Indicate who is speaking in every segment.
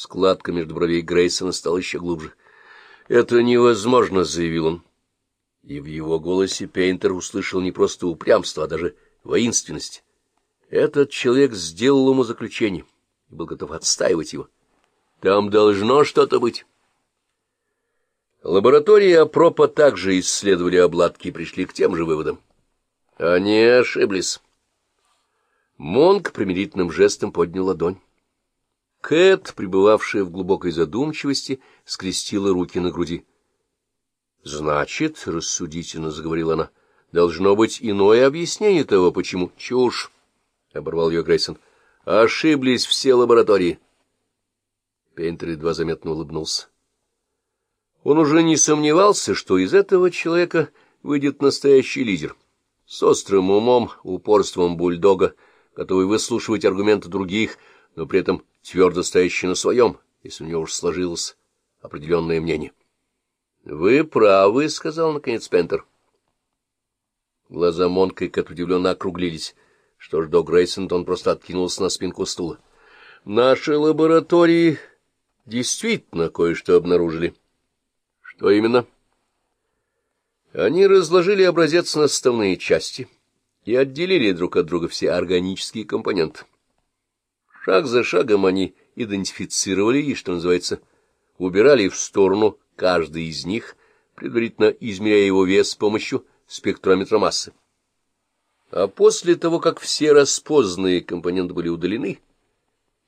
Speaker 1: Складка между бровей Грейсона стала еще глубже. — Это невозможно, — заявил он. И в его голосе Пейнтер услышал не просто упрямство, а даже воинственность. Этот человек сделал ему заключение и был готов отстаивать его. Там должно что-то быть. Лаборатории Апропа также исследовали обладки и пришли к тем же выводам. Они ошиблись. Монг примирительным жестом поднял ладонь. Кэт, пребывавшая в глубокой задумчивости, скрестила руки на груди. — Значит, — рассудительно заговорила она, — должно быть иное объяснение того, почему. — Чушь! — оборвал ее Грейсон. — Ошиблись все лаборатории. Пейнтер едва заметно улыбнулся. Он уже не сомневался, что из этого человека выйдет настоящий лидер. С острым умом, упорством бульдога, готовый выслушивать аргументы других, но при этом твердо стоящий на своем, если у него уж сложилось определенное мнение. — Вы правы, — сказал наконец Пентер. Глаза Монка и Кэт удивленно округлились. Что ж, до Грейсон, он просто откинулся на спинку стула. — Наши лаборатории действительно кое-что обнаружили. — Что именно? — Они разложили образец на составные части и отделили друг от друга все органические компоненты. Шаг за шагом они идентифицировали и, что называется, убирали в сторону каждый из них, предварительно измеряя его вес с помощью спектрометра массы. А после того, как все распознанные компоненты были удалены,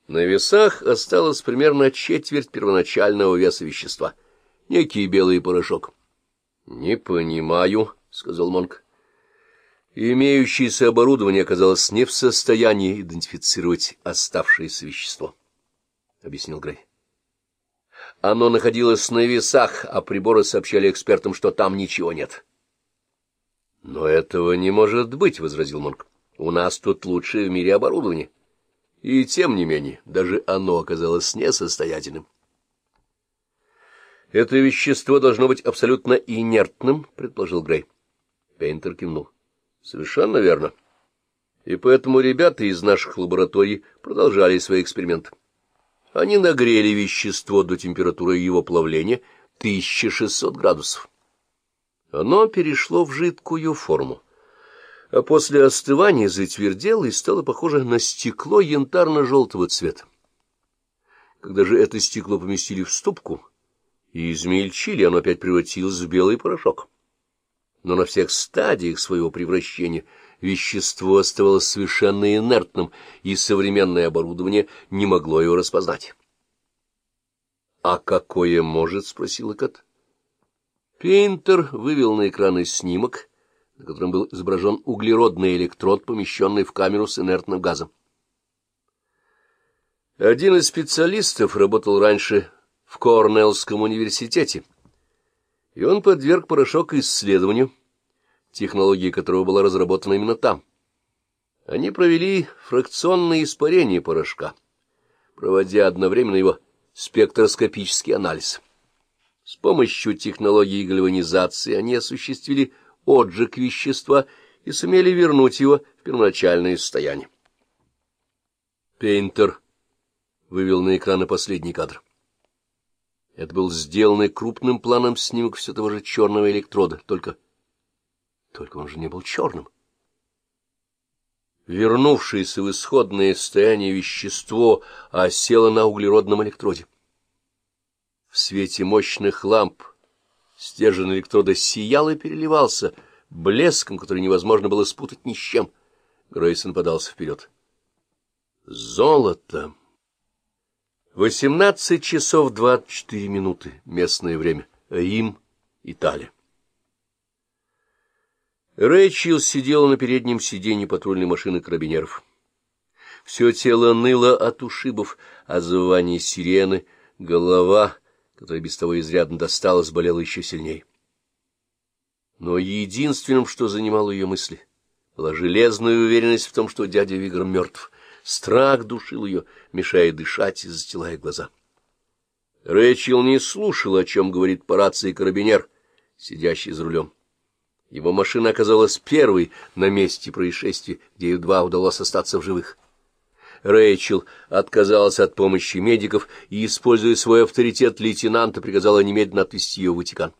Speaker 1: на весах осталось примерно четверть первоначального веса вещества, некий белый порошок. — Не понимаю, — сказал Монк. Имеющееся оборудование оказалось не в состоянии идентифицировать оставшееся вещество, — объяснил Грей. Оно находилось на весах, а приборы сообщали экспертам, что там ничего нет. — Но этого не может быть, — возразил Монк. — У нас тут лучшее в мире оборудование. И тем не менее, даже оно оказалось несостоятельным. — Это вещество должно быть абсолютно инертным, — предположил Грей. Пейнтер кивнул. Совершенно верно. И поэтому ребята из наших лабораторий продолжали свои эксперименты. Они нагрели вещество до температуры его плавления 1600 градусов. Оно перешло в жидкую форму, а после остывания затвердело и стало похоже на стекло янтарно-желтого цвета. Когда же это стекло поместили в ступку и измельчили, оно опять превратилось в белый порошок но на всех стадиях своего превращения вещество оставалось совершенно инертным, и современное оборудование не могло его распознать. — А какое может? — спросил Кат. Пейнтер вывел на экраны снимок, на котором был изображен углеродный электрод, помещенный в камеру с инертным газом. Один из специалистов работал раньше в Корнеллском университете и он подверг порошок исследованию, технология которого была разработана именно там. Они провели фракционное испарение порошка, проводя одновременно его спектроскопический анализ. С помощью технологии гальванизации они осуществили отжиг вещества и сумели вернуть его в первоначальное состояние. Пейнтер вывел на экраны последний кадр. Это был сделанный крупным планом снимок все того же черного электрода, только... Только он же не был черным. Вернувшееся в исходное состояние вещество осело на углеродном электроде. В свете мощных ламп стержень электрода сиял и переливался блеском, который невозможно было спутать ни с чем. Грейсон подался вперед. «Золото!» Восемнадцать часов двадцать четыре минуты. Местное время. Рим, Италия. Рэйчел сидела на переднем сиденье патрульной машины карабинеров. Все тело ныло от ушибов, а завывание сирены, голова, которая без того изрядно досталась, болела еще сильнее. Но единственным, что занимало ее мысли, была железная уверенность в том, что дядя Вигр мертв. Страх душил ее, мешая дышать и застилая глаза. Рэчел не слушал, о чем говорит по рации карабинер, сидящий за рулем. Его машина оказалась первой на месте происшествия, где едва удалось остаться в живых. Рэйчел отказалась от помощи медиков и, используя свой авторитет лейтенанта, приказала немедленно отвезти ее в Ватикан.